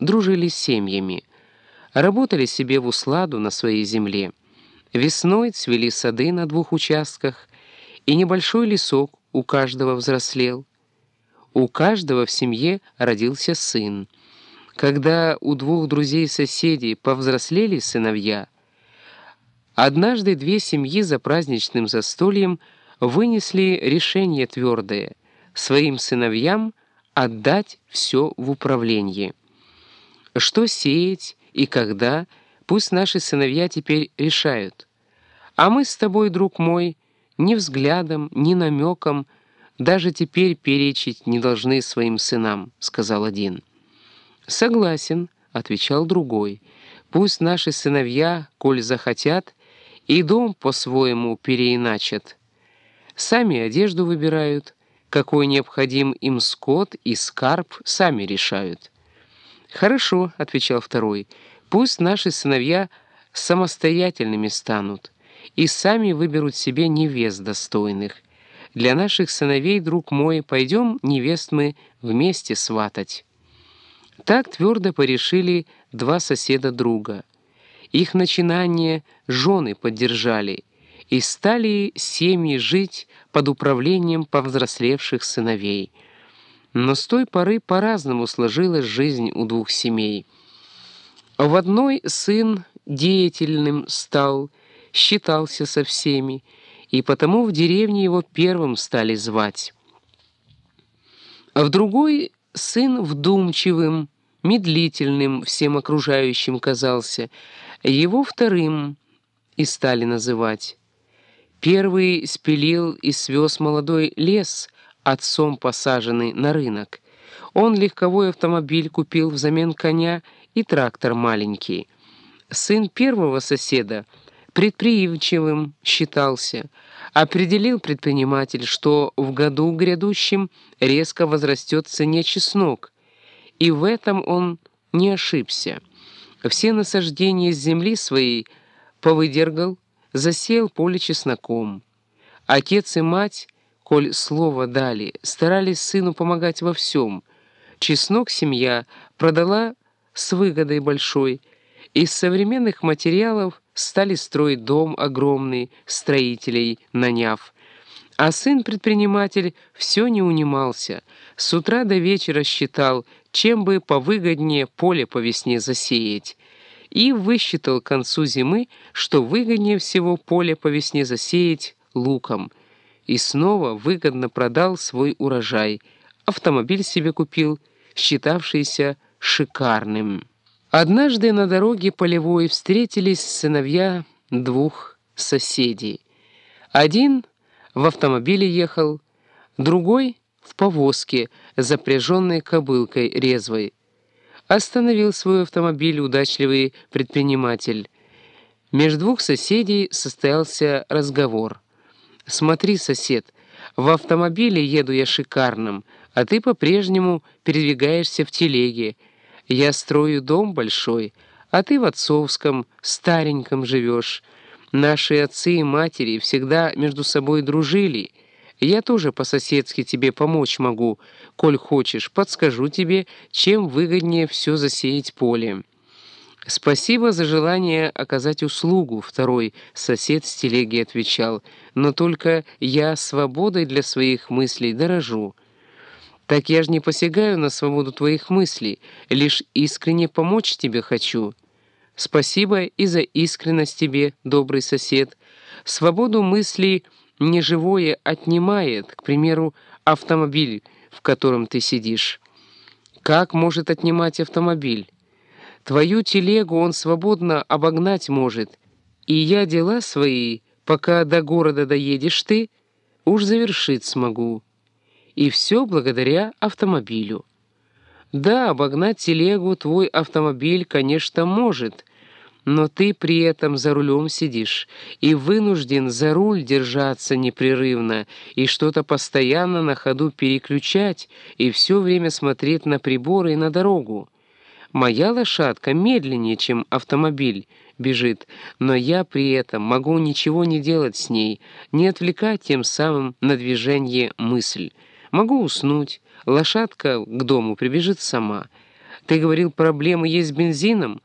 дружили семьями, работали себе в усладу на своей земле. Весной цвели сады на двух участках, и небольшой лесок у каждого взрослел. У каждого в семье родился сын. Когда у двух друзей-соседей повзрослели сыновья, однажды две семьи за праздничным застольем вынесли решение твердое — своим сыновьям отдать все в управление. Что сеять и когда, пусть наши сыновья теперь решают. А мы с тобой, друг мой, ни взглядом, ни намеком даже теперь перечить не должны своим сынам», — сказал один. «Согласен», — отвечал другой. «Пусть наши сыновья, коль захотят, и дом по-своему переиначат. Сами одежду выбирают, какой необходим им скот и скарб сами решают». «Хорошо», — отвечал второй, — «пусть наши сыновья самостоятельными станут и сами выберут себе невест достойных, для наших сыновей, друг мой, пойдем, невест мы, вместе сватать». Так твердо порешили два соседа друга. Их начинание жены поддержали, и стали семьи жить под управлением повзрослевших сыновей. Но с той поры по-разному сложилась жизнь у двух семей. В одной сын деятельным стал, считался со всеми, и потому в деревне его первым стали звать. А в другой сын вдумчивым, медлительным всем окружающим казался, его вторым и стали называть. Первый спилил и свез молодой лес, отцом посаженный на рынок. Он легковой автомобиль купил взамен коня и трактор маленький. Сын первого соседа — предприимчивым считался. Определил предприниматель, что в году грядущем резко возрастет цене чеснок, и в этом он не ошибся. Все насаждения с земли своей повыдергал, засеял поле чесноком. Отец и мать, коль слово дали, старались сыну помогать во всем. Чеснок семья продала с выгодой большой. Из современных материалов стали строить дом огромный, строителей наняв. А сын-предприниматель все не унимался. С утра до вечера считал, чем бы повыгоднее поле по весне засеять. И высчитал к концу зимы, что выгоднее всего поле по весне засеять луком. И снова выгодно продал свой урожай. Автомобиль себе купил, считавшийся шикарным. Однажды на дороге полевой встретились сыновья двух соседей. Один в автомобиле ехал, другой в повозке, запряженной кобылкой резвой. Остановил свой автомобиль удачливый предприниматель. Между двух соседей состоялся разговор. «Смотри, сосед, в автомобиле еду я шикарным, а ты по-прежнему передвигаешься в телеге». Я строю дом большой, а ты в отцовском, стареньком живешь. Наши отцы и матери всегда между собой дружили. Я тоже по-соседски тебе помочь могу. Коль хочешь, подскажу тебе, чем выгоднее все засеять поле». «Спасибо за желание оказать услугу», — второй сосед с телеги отвечал. «Но только я свободой для своих мыслей дорожу». Так я ж не посягаю на свободу твоих мыслей, лишь искренне помочь тебе хочу. Спасибо и за искренность тебе, добрый сосед. Свободу мыслей неживое отнимает, к примеру, автомобиль, в котором ты сидишь. Как может отнимать автомобиль? Твою телегу он свободно обогнать может, и я дела свои, пока до города доедешь ты, уж завершить смогу. И все благодаря автомобилю. Да, обогнать телегу твой автомобиль, конечно, может, но ты при этом за рулем сидишь и вынужден за руль держаться непрерывно и что-то постоянно на ходу переключать и все время смотреть на приборы и на дорогу. Моя лошадка медленнее, чем автомобиль, бежит, но я при этом могу ничего не делать с ней, не отвлекать тем самым на движение мысль. Могу уснуть, лошадка к дому прибежит сама. Ты говорил, проблемы есть с бензином?